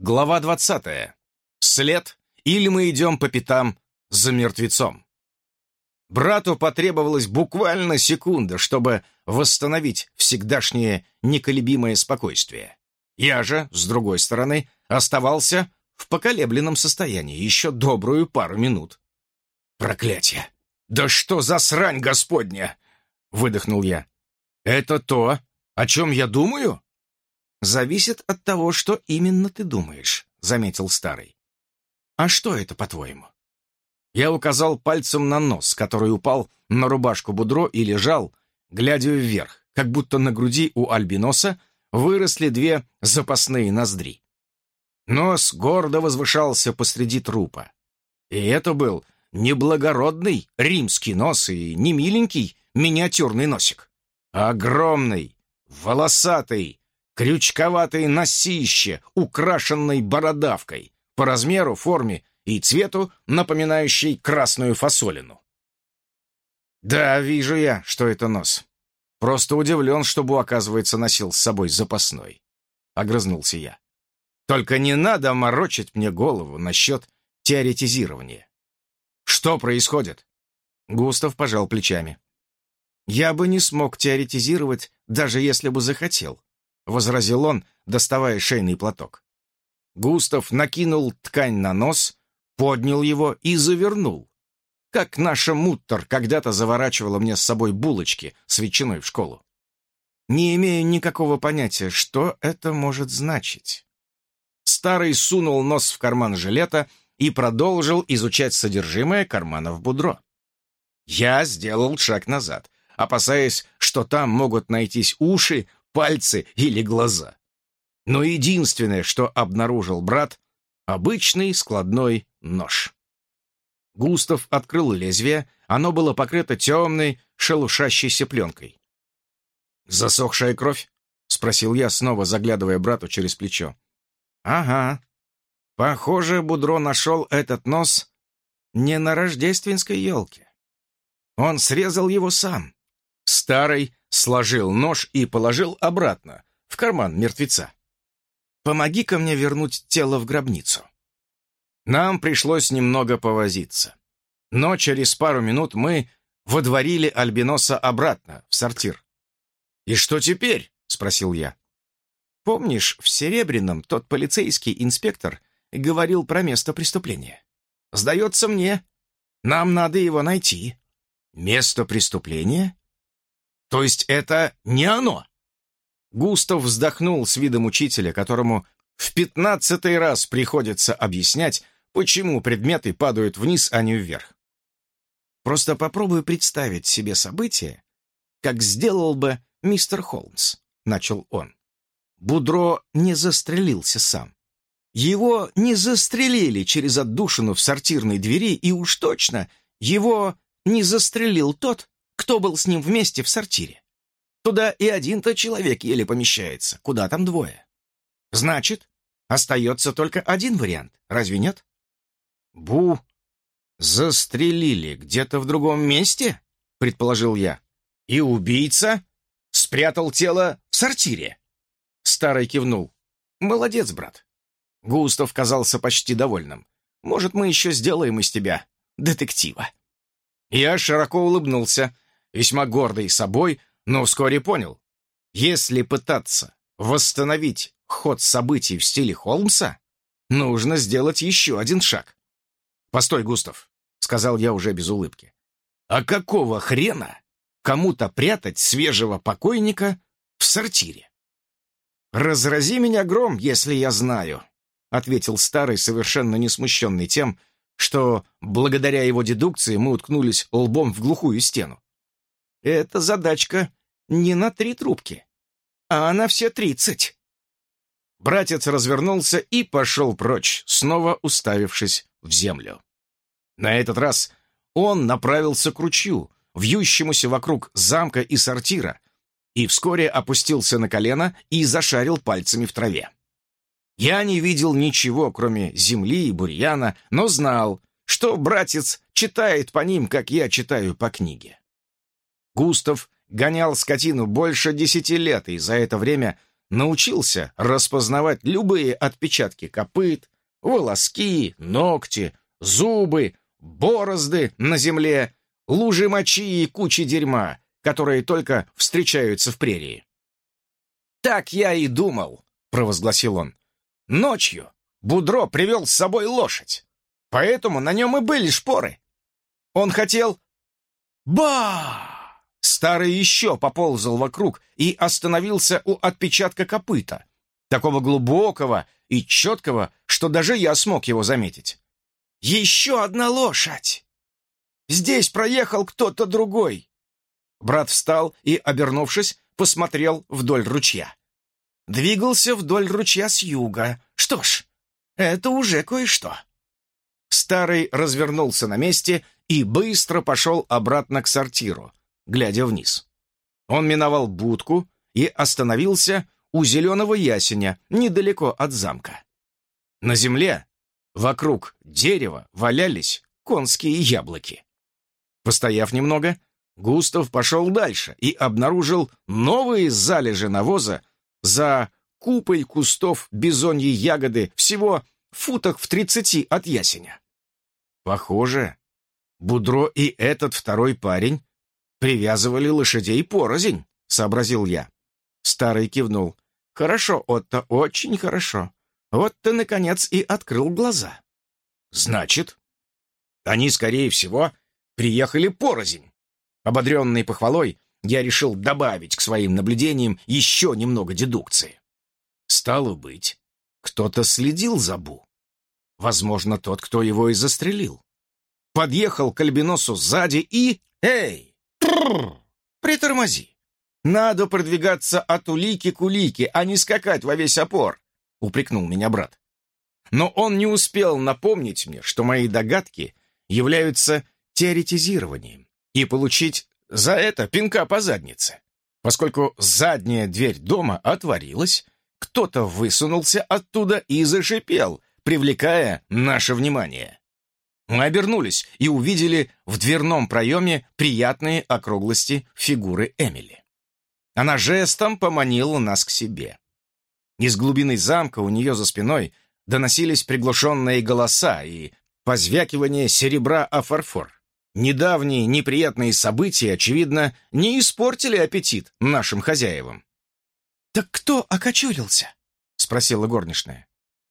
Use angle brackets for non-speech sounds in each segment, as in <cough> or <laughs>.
Глава двадцатая. След или мы идем по пятам за мертвецом. Брату потребовалась буквально секунда, чтобы восстановить всегдашнее неколебимое спокойствие. Я же, с другой стороны, оставался в поколебленном состоянии еще добрую пару минут. «Проклятие! Да что за срань господня!» — выдохнул я. «Это то, о чем я думаю?» «Зависит от того, что именно ты думаешь», — заметил старый. «А что это, по-твоему?» Я указал пальцем на нос, который упал на рубашку Будро и лежал, глядя вверх, как будто на груди у альбиноса выросли две запасные ноздри. Нос гордо возвышался посреди трупа. И это был не благородный римский нос и не миленький миниатюрный носик, а огромный, волосатый, крючковатое носище, украшенной бородавкой, по размеру, форме и цвету напоминающей красную фасолину. «Да, вижу я, что это нос. Просто удивлен, что Бу, оказывается, носил с собой запасной», — огрызнулся я. «Только не надо морочить мне голову насчет теоретизирования. Что происходит?» Густав пожал плечами. «Я бы не смог теоретизировать, даже если бы захотел возразил он, доставая шейный платок. Густав накинул ткань на нос, поднял его и завернул. Как наша муттер когда-то заворачивала мне с собой булочки с ветчиной в школу. Не имея никакого понятия, что это может значить. Старый сунул нос в карман жилета и продолжил изучать содержимое карманов Будро. Я сделал шаг назад, опасаясь, что там могут найтись уши, пальцы или глаза. Но единственное, что обнаружил брат, обычный складной нож. Густав открыл лезвие, оно было покрыто темной, шелушащейся пленкой. «Засохшая кровь?» — спросил я, снова заглядывая брату через плечо. «Ага. Похоже, Будро нашел этот нос не на рождественской елке. Он срезал его сам. Старый, сложил нож и положил обратно, в карман мертвеца. «Помоги-ка мне вернуть тело в гробницу». Нам пришлось немного повозиться. Но через пару минут мы водворили Альбиноса обратно, в сортир. «И что теперь?» — спросил я. «Помнишь, в Серебряном тот полицейский инспектор говорил про место преступления? Сдается мне, нам надо его найти». «Место преступления?» То есть это не оно. Густав вздохнул с видом учителя, которому в пятнадцатый раз приходится объяснять, почему предметы падают вниз, а не вверх. Просто попробуй представить себе событие, как сделал бы мистер Холмс, начал он. Будро не застрелился сам. Его не застрелили через отдушину в сортирной двери, и уж точно его не застрелил тот, кто был с ним вместе в сортире. Туда и один-то человек еле помещается, куда там двое. Значит, остается только один вариант, разве нет? Бу, застрелили где-то в другом месте, предположил я. И убийца спрятал тело в сортире. Старый кивнул. Молодец, брат. Густав казался почти довольным. Может, мы еще сделаем из тебя детектива. Я широко улыбнулся, весьма гордый собой, но вскоре понял, если пытаться восстановить ход событий в стиле Холмса, нужно сделать еще один шаг. «Постой, Густав», — сказал я уже без улыбки. «А какого хрена кому-то прятать свежего покойника в сортире?» «Разрази меня гром, если я знаю», — ответил старый, совершенно не смущенный тем, что благодаря его дедукции мы уткнулись лбом в глухую стену. Эта задачка не на три трубки, а на все тридцать. Братец развернулся и пошел прочь, снова уставившись в землю. На этот раз он направился к ручью, вьющемуся вокруг замка и сортира, и вскоре опустился на колено и зашарил пальцами в траве. Я не видел ничего, кроме земли и бурьяна, но знал, что братец читает по ним, как я читаю по книге. Густав гонял скотину больше десяти лет и за это время научился распознавать любые отпечатки копыт, волоски, ногти, зубы, борозды на земле, лужи мочи и кучи дерьма, которые только встречаются в прерии. «Так я и думал», — провозгласил он. «Ночью Будро привел с собой лошадь, поэтому на нем и были шпоры. Он хотел... Ба! Старый еще поползал вокруг и остановился у отпечатка копыта, такого глубокого и четкого, что даже я смог его заметить. «Еще одна лошадь! Здесь проехал кто-то другой!» Брат встал и, обернувшись, посмотрел вдоль ручья. Двигался вдоль ручья с юга. Что ж, это уже кое-что. Старый развернулся на месте и быстро пошел обратно к сортиру, глядя вниз. Он миновал будку и остановился у зеленого ясеня, недалеко от замка. На земле, вокруг дерева, валялись конские яблоки. Постояв немного, Густав пошел дальше и обнаружил новые залежи навоза за купой кустов бизоньей ягоды всего футах в тридцати от ясеня. Похоже, Будро и этот второй парень привязывали лошадей порознь, сообразил я. Старый кивнул. Хорошо, Отто, очень хорошо. Вот ты, наконец, и открыл глаза. Значит, они, скорее всего, приехали порознь. Ободренный похвалой, я решил добавить к своим наблюдениям еще немного дедукции. Стало быть, кто-то следил за Бу. Возможно, тот, кто его и застрелил. Подъехал к Альбиносу сзади и... Эй! Притормози! Надо продвигаться от улики к улике, а не скакать во весь опор, упрекнул меня брат. Но он не успел напомнить мне, что мои догадки являются теоретизированием, и получить за это пинка по заднице. Поскольку задняя дверь дома отворилась, кто-то высунулся оттуда и зашипел, привлекая наше внимание. Мы обернулись и увидели в дверном проеме приятные округлости фигуры Эмили. Она жестом поманила нас к себе. Из глубины замка у нее за спиной доносились приглушенные голоса и позвякивание серебра о фарфор. Недавние неприятные события, очевидно, не испортили аппетит нашим хозяевам. «Так кто окочурился?» — спросила горничная.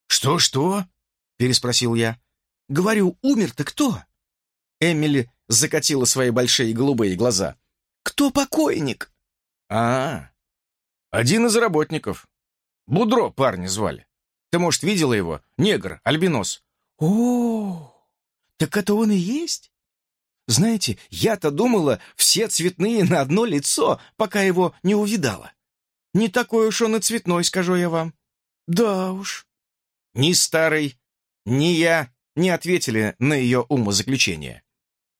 «Что-что?» — переспросил я. «Говорю, умер-то кто?» Эмили закатила свои большие голубые глаза. «Кто покойник?» «А, один из работников. Будро парня звали. Ты, может, видела его? Негр, альбинос». «О, так это он и есть?» Знаете, я-то думала, все цветные на одно лицо, пока его не увидала. Не такой уж он и цветной, скажу я вам. Да уж. Ни старый, ни я не ответили на ее умозаключение.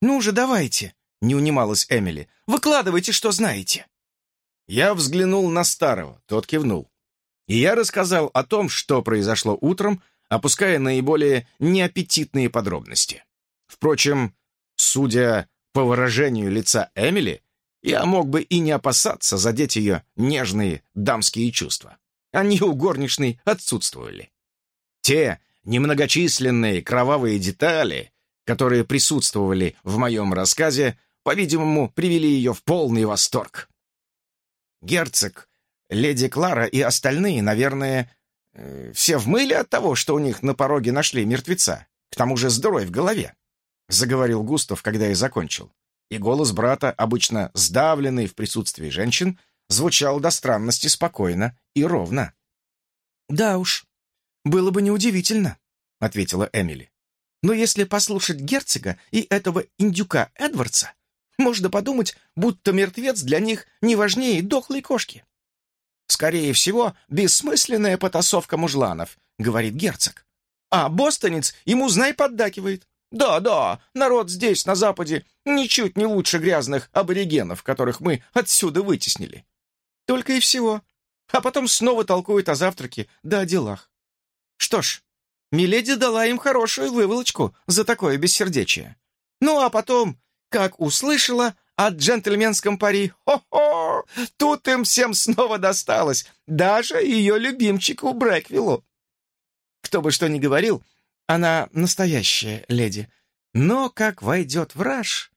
«Ну же, давайте», — не унималась Эмили. «Выкладывайте, что знаете». Я взглянул на старого, тот кивнул. И я рассказал о том, что произошло утром, опуская наиболее неаппетитные подробности. Впрочем, Судя по выражению лица Эмили, я мог бы и не опасаться задеть ее нежные дамские чувства. Они у горничной отсутствовали. Те немногочисленные кровавые детали, которые присутствовали в моем рассказе, по-видимому, привели ее в полный восторг. Герцог, леди Клара и остальные, наверное, э, все в мыле от того, что у них на пороге нашли мертвеца. К тому же здоровь в голове. — заговорил Густав, когда я закончил. И голос брата, обычно сдавленный в присутствии женщин, звучал до странности спокойно и ровно. «Да уж, было бы неудивительно», — ответила Эмили. «Но если послушать герцога и этого индюка Эдвардса, можно подумать, будто мертвец для них не важнее дохлой кошки». «Скорее всего, бессмысленная потасовка мужланов», — говорит герцог. А бостонец ему, знай, поддакивает. Да-да, народ здесь, на Западе, ничуть не лучше грязных аборигенов, которых мы отсюда вытеснили. Только и всего. А потом снова толкуют о завтраке да о делах. Что ж, Миледи дала им хорошую выволочку за такое бессердечие. Ну а потом, как услышала, о джентльменском пари. Хо-хо! Тут им всем снова досталось, даже ее любимчику Брэквиллу. Кто бы что ни говорил, она настоящая леди. Но как войдет враж,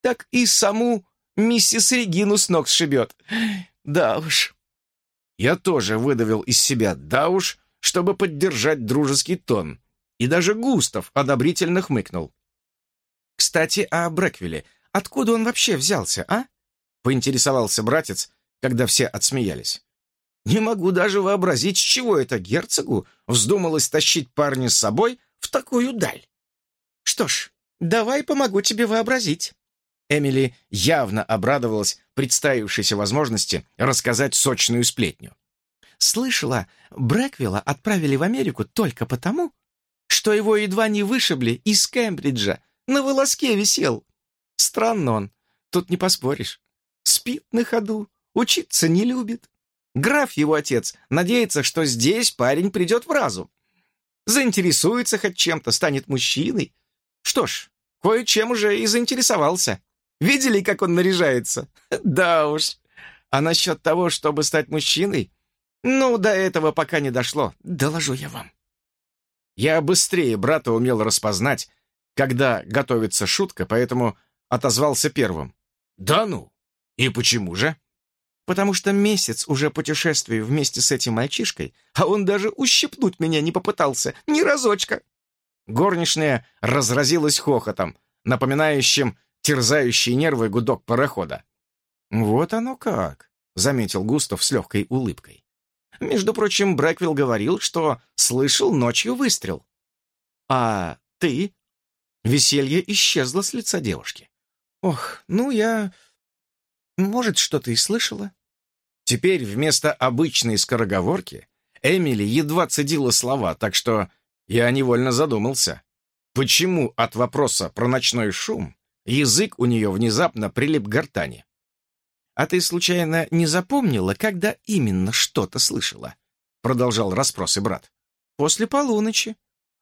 так и саму миссис Регину с ног сшибет. Да уж. Я тоже выдавил из себя «да уж», чтобы поддержать дружеский тон. И даже Густав одобрительно хмыкнул. «Кстати, о Брэквилле. Откуда он вообще взялся, а?» Поинтересовался братец, когда все отсмеялись. «Не могу даже вообразить, с чего это герцогу вздумалось тащить парня с собой в такую даль. Что ж, давай помогу тебе вообразить». Эмили явно обрадовалась представившейся возможности рассказать сочную сплетню. «Слышала, Брэквилла отправили в Америку только потому, что его едва не вышибли из Кембриджа, на волоске висел. Странно он, тут не поспоришь. Спит на ходу, учиться не любит. Граф его отец надеется, что здесь парень придет в разум. Заинтересуется хоть чем-то, станет мужчиной. Что ж, кое-чем уже и заинтересовался. Видели, как он наряжается? <laughs> Да уж. А насчет того, чтобы стать мужчиной? Ну, до этого пока не дошло, доложу я вам. Я быстрее брата умел распознать, когда готовится шутка, поэтому отозвался первым. «Да ну! И почему же?» «Потому что месяц уже путешествую вместе с этим мальчишкой, а он даже ущипнуть меня не попытался, ни разочка!» Горничная разразилась хохотом, напоминающим терзающий нервы гудок парохода. «Вот оно как», — заметил Густав с легкой улыбкой. «Между прочим, Брэквилл говорил, что слышал ночью выстрел. А ты?» Веселье исчезло с лица девушки. «Ох, ну я... Может, что-то и слышала?» Теперь вместо обычной скороговорки Эмили едва цедила слова, так что я невольно задумался. Почему от вопроса про ночной шум Язык у нее внезапно прилип к гортани. «А ты, случайно, не запомнила, когда именно что-то слышала?» Продолжал расспросы брат. «После полуночи.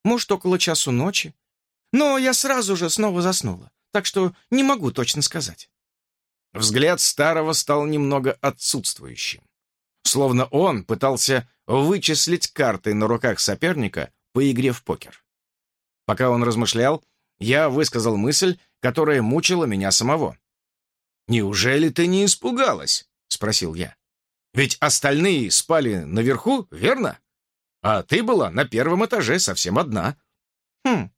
Может, около часу ночи. Но я сразу же снова заснула, так что не могу точно сказать». Взгляд старого стал немного отсутствующим. Словно он пытался вычислить карты на руках соперника по игре в покер. Пока он размышлял, я высказал мысль, которая мучила меня самого. «Неужели ты не испугалась?» — спросил я. «Ведь остальные спали наверху, верно? А ты была на первом этаже совсем одна». «Хм».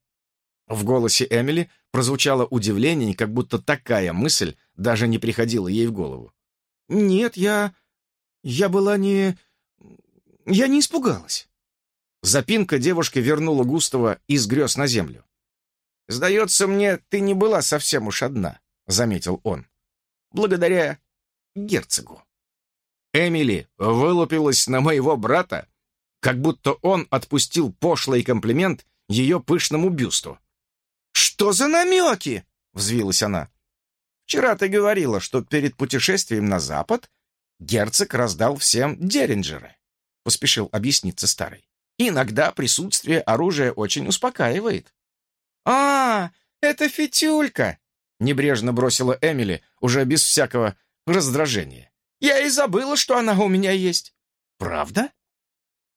В голосе Эмили прозвучало удивление, как будто такая мысль даже не приходила ей в голову. «Нет, я... я была не... я не испугалась». Запинка девушки вернула Густава из грез на землю. «Сдается мне, ты не была совсем уж одна», — заметил он. «Благодаря герцогу». Эмили вылупилась на моего брата, как будто он отпустил пошлый комплимент ее пышному бюсту. «Что за намеки?» — взвилась она. «Вчера ты говорила, что перед путешествием на запад герцог раздал всем деринджеры», — поспешил объясниться старый. «Иногда присутствие оружия очень успокаивает». «А, это Фитюлька!» — небрежно бросила Эмили, уже без всякого раздражения. «Я и забыла, что она у меня есть». «Правда?»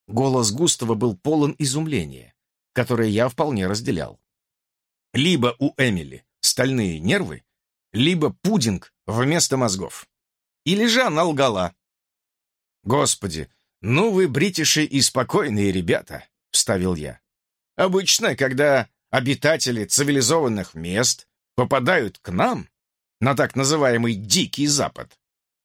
Голос Густава был полон изумления, которое я вполне разделял. Либо у Эмили стальные нервы, либо пудинг вместо мозгов. Или же она лгала. «Господи, ну вы, бритиши, и спокойные ребята», — вставил я. «Обычно, когда обитатели цивилизованных мест попадают к нам, на так называемый «Дикий Запад»,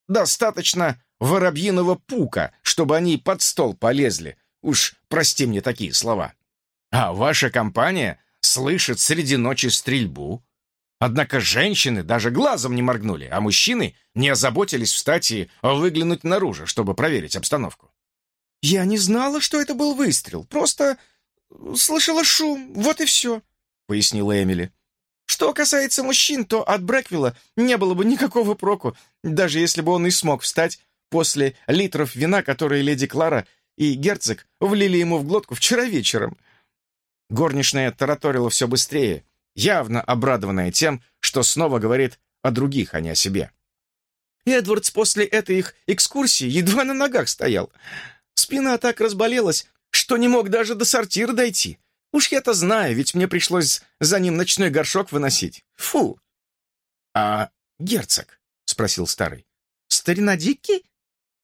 достаточно воробьиного пука, чтобы они под стол полезли. Уж прости мне такие слова. А ваша компания слышит среди ночи стрельбу. Однако женщины даже глазом не моргнули, а мужчины не озаботились встать и выглянуть наружу, чтобы проверить обстановку. «Я не знала, что это был выстрел. Просто слышала шум, вот и все», — пояснила Эмили. «Что касается мужчин, то от Брэквилла не было бы никакого проку, даже если бы он и смог встать после литров вина, которые леди Клара и герцог влили ему в глотку вчера вечером». Горничная тараторила все быстрее, явно обрадованная тем, что снова говорит о других, а не о себе. Эдвардс после этой их экскурсии едва на ногах стоял. Спина так разболелась, что не мог даже до сортира дойти. Уж я-то знаю, ведь мне пришлось за ним ночной горшок выносить. Фу!» «А герцог?» — спросил старый. «Старина Дикки?»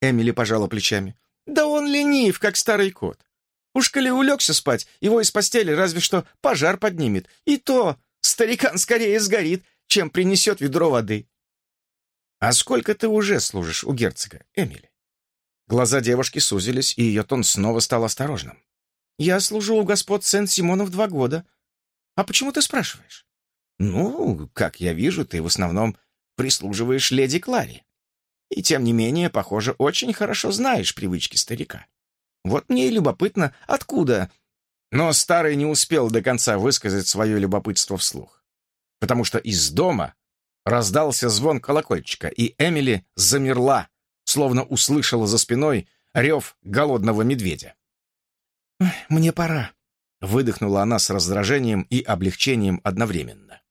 Эмили пожала плечами. «Да он ленив, как старый кот. Уж коли улегся спать, его из постели разве что пожар поднимет. И то старикан скорее сгорит, чем принесет ведро воды». «А сколько ты уже служишь у герцога, Эмили?» Глаза девушки сузились, и ее тон снова стал осторожным. «Я служу у господ Сен-Симонов два года. А почему ты спрашиваешь?» «Ну, как я вижу, ты в основном прислуживаешь леди Кларе. И тем не менее, похоже, очень хорошо знаешь привычки старика. Вот мне и любопытно, откуда...» Но старый не успел до конца высказать свое любопытство вслух, потому что из дома раздался звон колокольчика, и Эмили замерла, словно услышала за спиной рев голодного медведя. «Мне пора», — выдохнула она с раздражением и облегчением одновременно.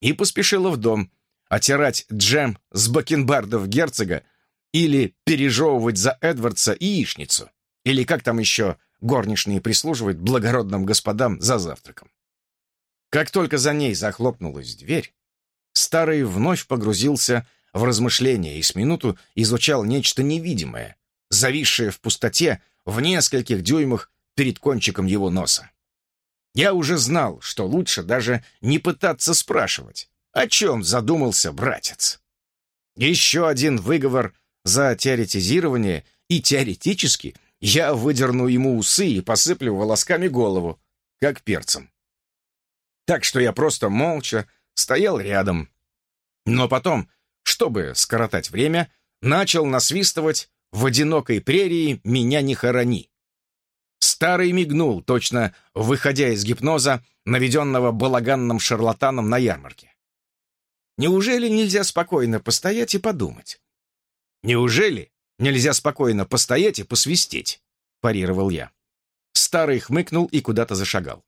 И поспешила в дом, отирать джем с бакенбардов герцога или пережевывать за Эдвардса яичницу, или как там еще горничные прислуживают благородным господам за завтраком. Как только за ней захлопнулась дверь, старый вновь погрузился в размышления и с минуту изучал нечто невидимое, зависшее в пустоте в нескольких дюймах перед кончиком его носа. Я уже знал, что лучше даже не пытаться спрашивать, о чем задумался братец. Еще один выговор за теоретизирование, и теоретически я выдерну ему усы и посыплю волосками голову, как перцем. Так что я просто молча стоял рядом. Но потом чтобы скоротать время, начал насвистывать «В одинокой прерии меня не хорони». Старый мигнул, точно выходя из гипноза, наведенного балаганным шарлатаном на ярмарке. Неужели нельзя спокойно постоять и подумать? Неужели нельзя спокойно постоять и посвистеть? Парировал я. Старый хмыкнул и куда-то зашагал.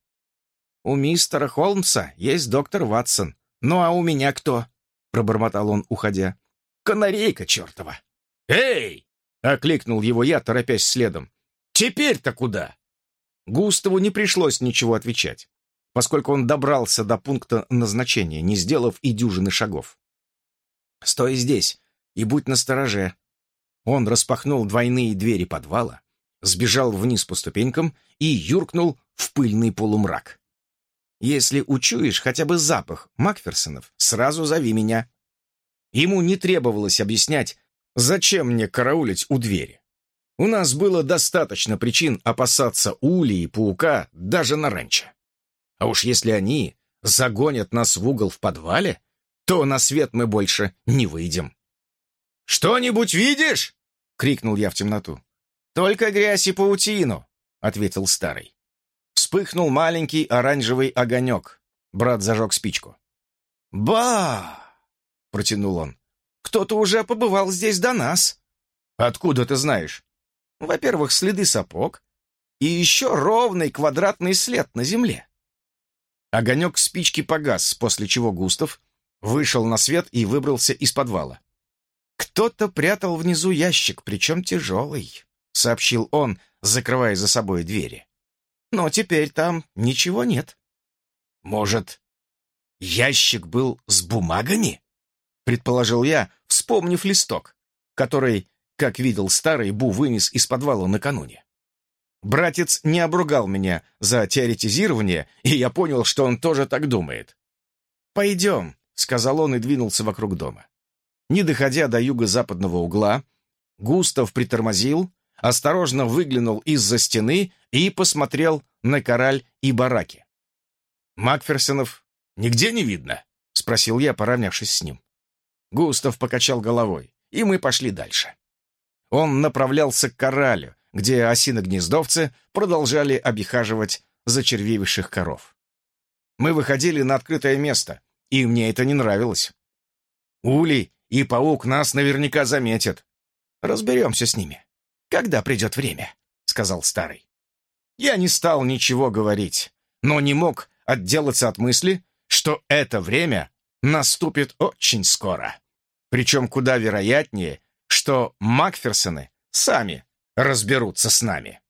«У мистера Холмса есть доктор Ватсон. Ну а у меня кто?» пробормотал он, уходя. «Канарейка чертова!» «Эй!» — окликнул его я, торопясь следом. «Теперь-то куда?» Густаву не пришлось ничего отвечать, поскольку он добрался до пункта назначения, не сделав и дюжины шагов. «Стой здесь и будь настороже». Он распахнул двойные двери подвала, сбежал вниз по ступенькам и юркнул в пыльный полумрак. Если учуешь хотя бы запах Макферсонов, сразу зови меня». Ему не требовалось объяснять, зачем мне караулить у двери. У нас было достаточно причин опасаться ули и паука даже на ранчо. А уж если они загонят нас в угол в подвале, то на свет мы больше не выйдем. «Что-нибудь видишь?» — крикнул я в темноту. «Только грязь и паутину», — ответил старый. Вспыхнул маленький оранжевый огонек. Брат зажег спичку. «Ба!» — протянул он. «Кто-то уже побывал здесь до нас». «Откуда ты знаешь?» «Во-первых, следы сапог, и еще ровный квадратный след на земле». Огонек спички погас, после чего Густав вышел на свет и выбрался из подвала. «Кто-то прятал внизу ящик, причем тяжелый», — сообщил он, закрывая за собой двери но теперь там ничего нет. Может, ящик был с бумагами? Предположил я, вспомнив листок, который, как видел старый, Бу вынес из подвала накануне. Братец не обругал меня за теоретизирование, и я понял, что он тоже так думает. «Пойдем», — сказал он и двинулся вокруг дома. Не доходя до юго-западного угла, Густав притормозил, осторожно выглянул из-за стены и посмотрел на кораль и бараки. «Макферсонов нигде не видно?» — спросил я, поравнявшись с ним. Густав покачал головой, и мы пошли дальше. Он направлялся к коралю, где осиногнездовцы продолжали обихаживать зачервивших коров. Мы выходили на открытое место, и мне это не нравилось. Улей и паук нас наверняка заметят. Разберемся с ними когда придет время», — сказал старый. Я не стал ничего говорить, но не мог отделаться от мысли, что это время наступит очень скоро. Причем куда вероятнее, что Макферсоны сами разберутся с нами.